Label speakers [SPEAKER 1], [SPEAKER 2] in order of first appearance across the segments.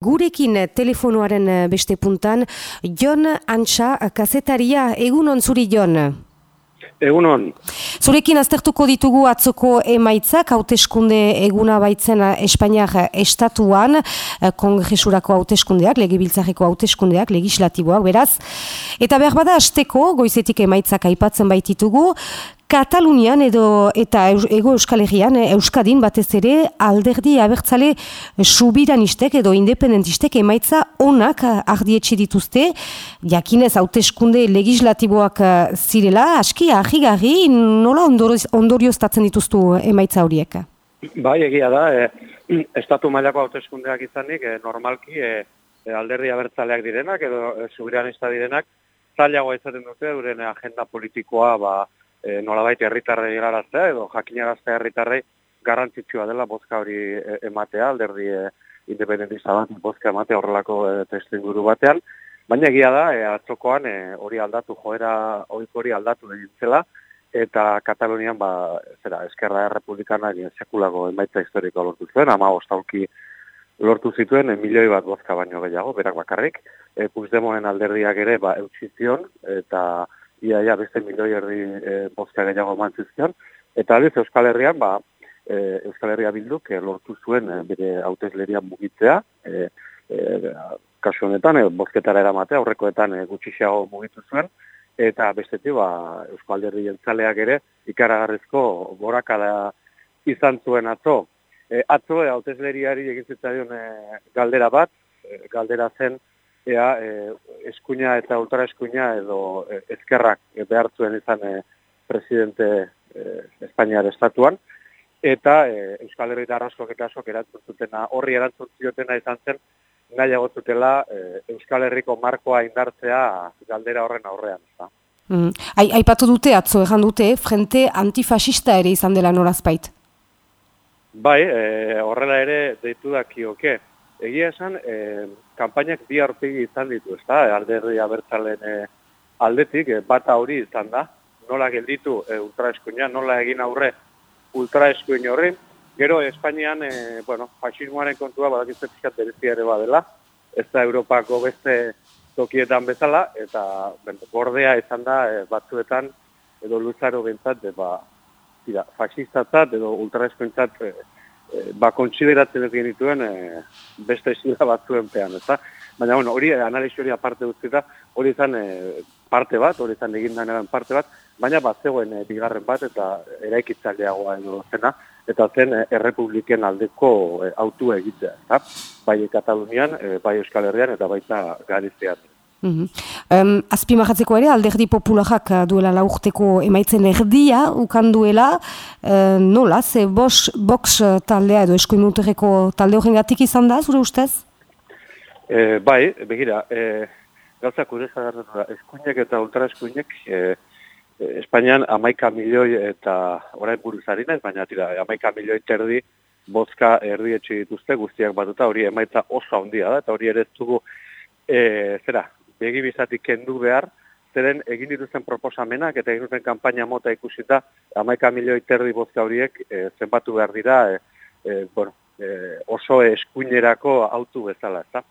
[SPEAKER 1] Gurekin telefonoaren eh, beste puntan, Jon Antxa, kazetaria, egun on zuri Jon?
[SPEAKER 2] Egun on.
[SPEAKER 1] Zurekin aztertuko ditugu atzoko emaitzak, hauteskunde eguna baitzen eh, Espainiak estatuan, eh, kongresurako hauteskundeak, legibiltzareko hauteskundeak, legislatiboak, beraz. Eta behar bada, azteko, goizetik emaitzak aipatzen baititugu, Katalunian edo eta ego euskal herrian, eh, euskadin batez ere alderdi abertzale subiranistek edo independentistek emaitza onak ardietxe dituzte, jakinez hauteskunde legislatiboak eh, zirela, aski ahigarri nola ondorio estatzen dituztu emaitza horiek?
[SPEAKER 2] Bai, egia da, e, estatu mailako hauteskundeak izanik, e, normalki e, alderdi abertzaleak direnak edo e, subiranista direnak, zailagoa izaten dute, duren agenda politikoa, ba, e, nolabait herritarrei gararaztea edo jakinaraztea herritarrei garrantzitsua dela bozka hori e, ematea alderdi e, independentista bat bozka ematea horrelako e, testu batean. Baina egia da e, atzokoan e, hori aldatu joera hori aldatu egintzela eta Katalunian ba zera eskerra republikana egin sekulago emaitza historiko lortu zuen ama ostauki lortu zituen milioi bat bozka baino gehiago berak bakarrik. E, Puigdemonen alderdiak ere ba eutzizion eta ia, ia beste milioi erdi e, bozka gehiago mantzizkion. Eta aliz Euskal Herrian, ba, e, Euskal Herria bilduk e, lortu zuen e, bere hautezleria mugitzea, e, e, kasu honetan, e, bozketara eramatea, aurrekoetan e, gutxixeago mugitu zuen, eta bestetik, ba, Euskal Herri jentzaleak ere, ikaragarrizko gorakada izan zuen atzo. E, atzo, hautezleriari egin zitzaion e, galdera bat, e, galdera zen, ea e, eskuina eta ultra eskuina edo e, ezkerrak behartzuen izan e, presidente e, Espainiar estatuan eta e, Euskal Herri Darrasko ekasok erantzun zutena horri erantzun ziotena izan zen nahi agotutela e, Euskal Herriko markoa indartzea galdera horren aurrean.
[SPEAKER 1] Mm. Aipatu dute atzo egan dute frente antifasista ere izan dela norazpait?
[SPEAKER 2] Bai, e, horrela ere deitu dakioke. Egia esan, e, kanpainak bi aurpegi izan ditu, ez da, alderri abertzalen e, aldetik, e, bata hori izan da, nola gelditu e, ultraeskuina, nola egin aurre ultraeskuin horri, gero Espainian, e, bueno, fasismoaren kontua badakizte pixkat berezia ere badela, ez da Europako beste tokietan bezala, eta ben, bordea izan da e, batzuetan, edo luzaro bintzat, e, ba, tira, fasistatzat edo ultraeskuintzat, e, ba, kontsideratzen ez genituen e, beste esila batzuen pean, ez Baina, bueno, hori analizi hori aparte utzita, hori izan e, parte bat, hori izan egin parte bat, baina bat zegoen e, bigarren bat eta eraikitzaileagoa edo zena, eta zen errepubliken aldeko e, autu egitea, ez Bai Katalunian, e, bai Euskal Herrian eta baita Galizian.
[SPEAKER 1] Mm -hmm. ere, alderdi popularak uh, duela laurteko emaitzen erdia, ukan duela, uh, nola, ze box, box uh, taldea edo eskuimuterreko talde horren gatik izan da, zure ustez?
[SPEAKER 2] E, bai, begira, e, gauzak ure eskuinek eta ultra eskuinek, e, Espainian amaika milioi eta orain buruz harinez, baina tira, amaika milioi terdi bozka erdi etxe dituzte guztiak batuta, hori emaitza oso handia da, eta hori ere ez dugu, e, zera, begi bizatik kendu behar, zeren egin dituzten proposamenak eta egin duten kanpaina mota ikusita, amaika milioi terdi bozka horiek e, zenbatu behar dira e, e, bueno, e, oso eskuinerako autu bezala. Ezta?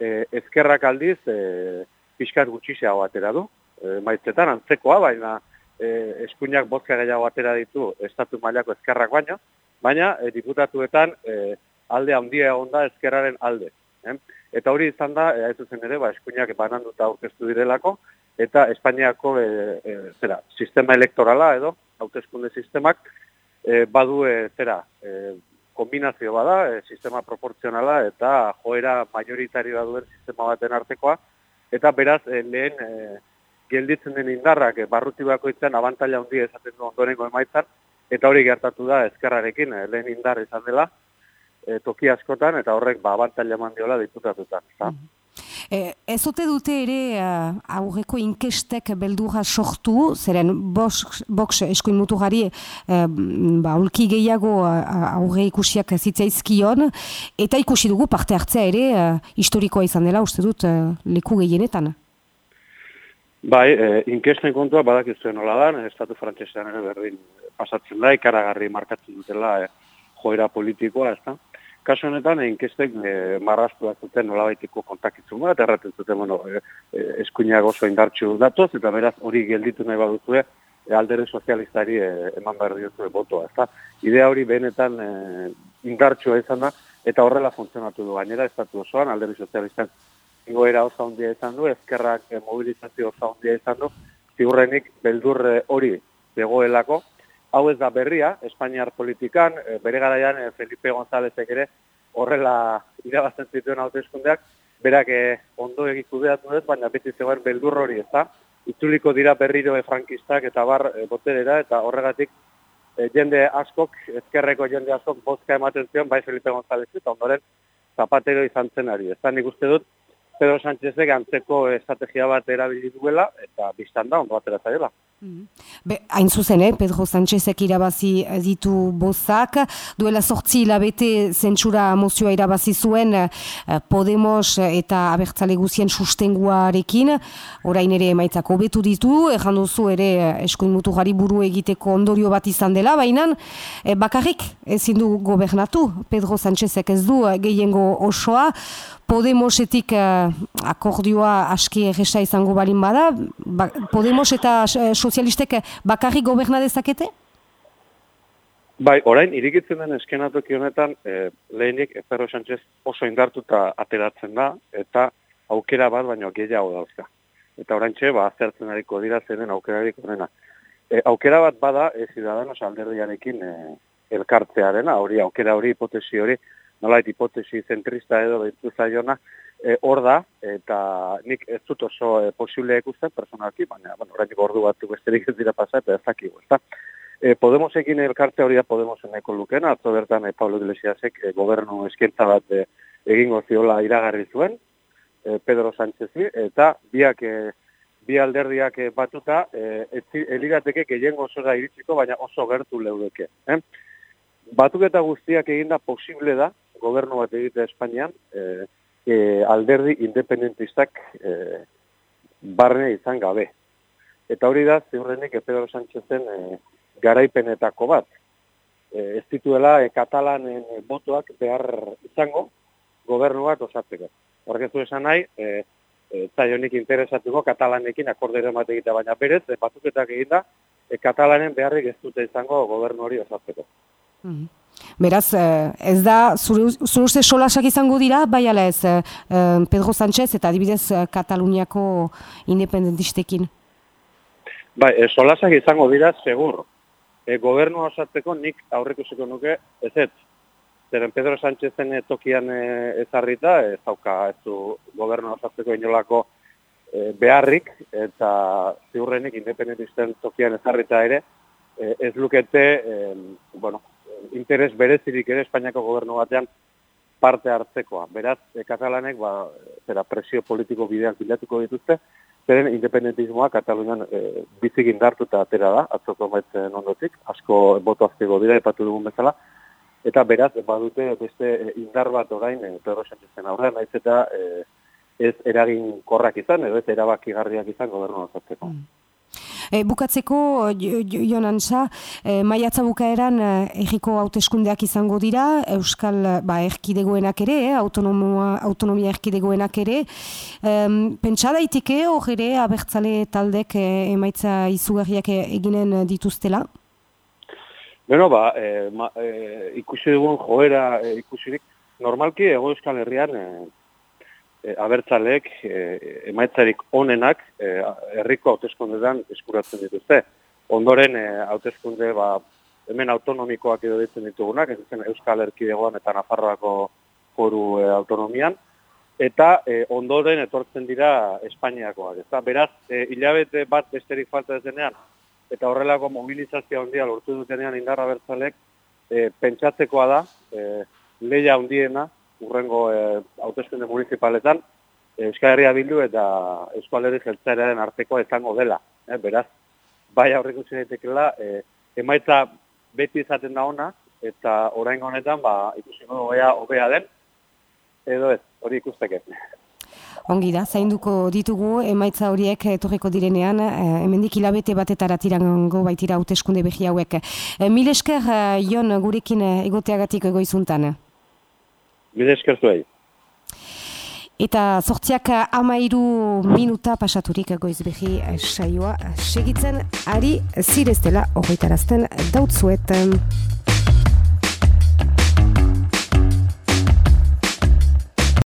[SPEAKER 2] E, ezkerrak aldiz, e, pixkat gutxixeago atera du, e, maitzetan, antzekoa, baina e, eskuinak bozka gehiago atera ditu estatu mailako ezkerrak baino, baina e, diputatuetan e, alde handia egon da ezkerraren alde. Eh? Eta hori izan da, ez zuzen ere, ba, eskuinak bananduta aurkeztu direlako, eta Espainiako e, e, zera, sistema elektorala edo, hauteskunde sistemak, e, badu e, zera, e, kombinazio bada, e, sistema proportzionala eta joera majoritari baduen sistema baten artekoa, eta beraz e, lehen e, gelditzen den indarrak e, barruti bako itzen abantaila hundi esaten du ondorengo emaitzan, eta hori gertatu da ezkerrarekin, e, lehen indar izan dela, e, toki askotan eta horrek ba abantaila mandiola diputatutan, Mm -hmm.
[SPEAKER 1] E, ez ote dute ere uh, aurreko inkestek beldurra sortu, zeren box, box eskuin muturari uh, ba, ulki gehiago uh, aurre ikusiak zitzaizkion, eta ikusi dugu parte hartzea ere uh, historikoa izan dela, uste dut, uh, leku gehienetan.
[SPEAKER 2] Bai, e, inkesten kontua badakizuen nola da, estatu frantzesean ere berdin pasatzen da, ikaragarri markatzen dutela joera politikoa, ez da? Kaso honetan, inkestek e, marrastu bat zuten nolabaitiko kontakitzun bat, erraten zuten, bueno, e, e, eskuinak oso indartxu datoz, eta beraz hori gelditu nahi baduzue, e, aldere sozialistari e, eman behar diozue botoa. Eta idea hori benetan e, indartxua izan da, eta horrela funtzionatu du gainera, estatu osoan, aldere sozialistan igoera oso handia izan du, ezkerrak e, mobilizazio oso handia izan du, ziurrenik beldur e, hori begoelako, hau ez da berria, Espainiar politikan, e, bere garaian e, Felipe Gonzálezek ere horrela irabazten zituen hauteskundeak, berak e, ondo egitu behatu ez, baina beti zegoen beldur hori ez da, itzuliko dira berriro e, frankistak eta bar e, boterera, eta horregatik e, jende askok, ezkerreko jende askok bozka ematen zion, bai Felipe González, eta ondoren zapatero izan zen ari. Ez da nik uste dut, Pedro Sánchezek antzeko estrategia bat erabili duela, eta biztan da, ondo batera zaila.
[SPEAKER 1] Be, hain zuzen, eh? Pedro Sánchezek irabazi ditu bozak, duela sortzi hilabete zentsura mozioa irabazi zuen eh, Podemos eta abertzale guzien sustenguarekin, orain ere emaitzak hobetu ditu, erran duzu ere eh, eskuin mutu gari buru egiteko ondorio bat izan dela, baina eh, bakarrik ezin du gobernatu, Pedro Sánchezek ez du gehiengo osoa, Podemosetik uh, akordioa aski egesa izango balin bada, ba, Podemos eta sozialistek bakarrik goberna dezakete?
[SPEAKER 2] Bai, orain, irikitzen den eskenatoki honetan, e, lehenik Ferro Sánchez oso indartuta ateratzen da, eta aukera bat baino gehiago dauzka. Eta orain txe, ba, azertzen ariko dira zenen aukerarik horrena. E, aukera bat bada, ez ciudadanos alderdiarekin e, elkartzearena, hori aukera hori, hipotesi hori, nolait hipotesi zentrista edo behitu zaiona, e, hor da, eta nik ez dut oso e, posible ikusten personalki, baina, bueno, orain ordu bat besterik ez dira pasa, eta ez dakigu, ez da. E, Podemosekin elkarte hori da Podemosen eko lukena, atzo bertan e, Pablo Iglesiasek e, gobernu eskientza bat e, egingo ziola iragarri zuen, e, Pedro Sánchezi, eta biak, e, bi alderdiak batuta, e, elirateke gehiengo zora iritsiko, baina oso gertu leudeke. Eh? Batuketa guztiak eginda posible da, gobernu bat egitea Espainian, e, e, alderdi independentistak e, barne izan gabe. Eta hori da, ziurrenik, Pedro Sánchezen e, garaipenetako bat. E, ez dituela e, katalanen botoak behar izango gobernu bat osatzeko. Horrek ez esan nahi, e, zaionik interesatuko katalanekin akordero bat egitea, baina berez, e, batuketak eginda, e, katalanen beharrik ez dute izango gobernu hori osatzeko.
[SPEAKER 1] Mm Beraz, eh, ez da, zure uste solasak izango dira, bai ala ez, eh, eh, Pedro Sánchez eta adibidez Kataluniako independentistekin?
[SPEAKER 2] Bai, e, solasak izango dira, segur. E, gobernu osatzeko nik aurrekusiko nuke, ez ez. Zeren Pedro Sánchezen tokian ezarrita, ez dauka ez du gobernu osatzeko inolako beharrik, eta ziurrenik independentisten tokian ezarrita ere, ez lukete, bueno, interes berezirik ere Espainiako gobernu batean parte hartzekoa. Beraz, e, katalanek ba, zera presio politiko bidean bilatuko dituzte, zeren independentismoa Katalunian e, bizik indartu eta atera da, atzoko maitzen ondotik, asko boto aztego dira, epatu dugun bezala, eta beraz, badute beste indar bat orain, e, Pedro Sánchez aurrean, naiz eta e, ez eragin korrak izan, edo ez erabakigarriak izan gobernu osatzeko. Mm.
[SPEAKER 1] E, bukatzeko, Jon Antza, e, maiatza bukaeran e, egiko hauteskundeak izango dira, Euskal ba, erkidegoenak ere, eh, autonomia erkidegoenak ere. E, pentsa daiteke, hor ere, abertzale taldek e, emaitza izugarriak eginen dituztela?
[SPEAKER 2] Beno, ba, e, ma, e, ikusi dugun joera e, ikusirik, normalki, ego Euskal Herrian, e, e, abertzalek e, emaitzarik onenak e, herriko hauteskundean eskuratzen dituzte. Ondoren e, hauteskunde ba, hemen autonomikoak edo ditzen ditugunak, ez zen Euskal Erkidegoan eta Nafarroako foru e, autonomian, eta e, ondoren etortzen dira Espainiakoak. Ez beraz, e, hilabete bat besterik falta ez denean, eta horrelako mobilizazio handia lortu dutenean indarra bertzalek, e, pentsatzekoa da, e, leia handiena, urrengo e, hauteskunde municipaletan Euskal Herria bildu eta Euskal Herri jeltzailearen artekoa izango dela. E, beraz, bai aurreko zinetekela, e, emaitza beti izaten da ona, eta orain honetan, ba, ikusiko gobea hobea den, edo ez, hori ikusteke.
[SPEAKER 1] Ongi da, zainduko ditugu, emaitza horiek etorriko direnean, eh, hemendik hilabete batetara tirango baitira hauteskunde behi hauek. Eh, mil esker, Jon, gurekin egoteagatik egoizuntan.
[SPEAKER 2] Bide eskertu
[SPEAKER 1] Eta sortziak amairu minuta pasaturik goiz behi saioa segitzen ari zireztela horretarazten dautzuet.